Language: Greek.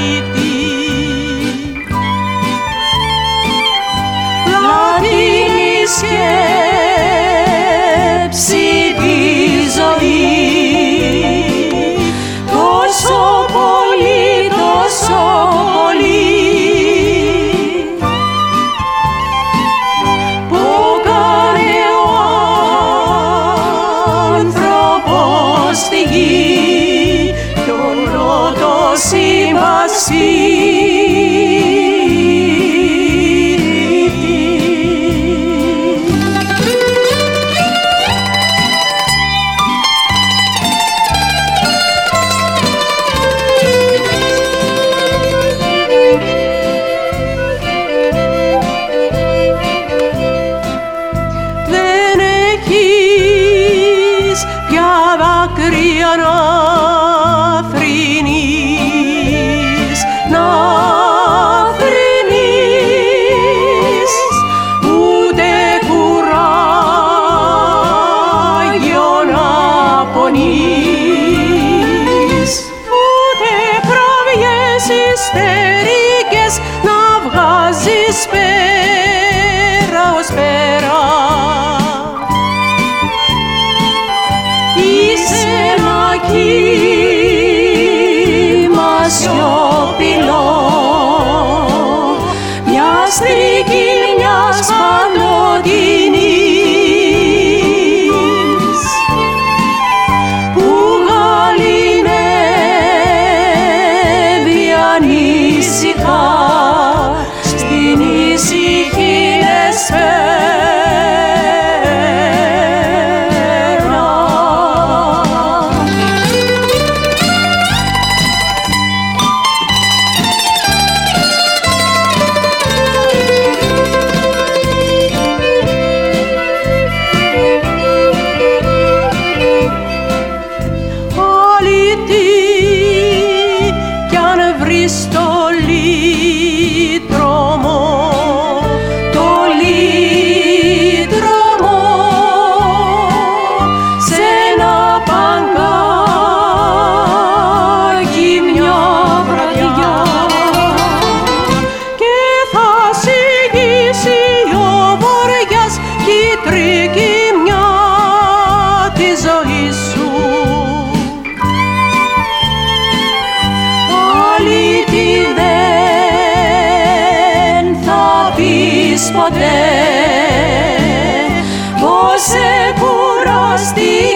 need Δεν έχεις πια δάκρυα να φωνής ούτε προβιές ιστερικές να βγάζεις πέρα ως πέρα Είσαι ένα κύμα ήσυχα στην ησυχή Όλοι τι ποτέ πως εκουρωστεί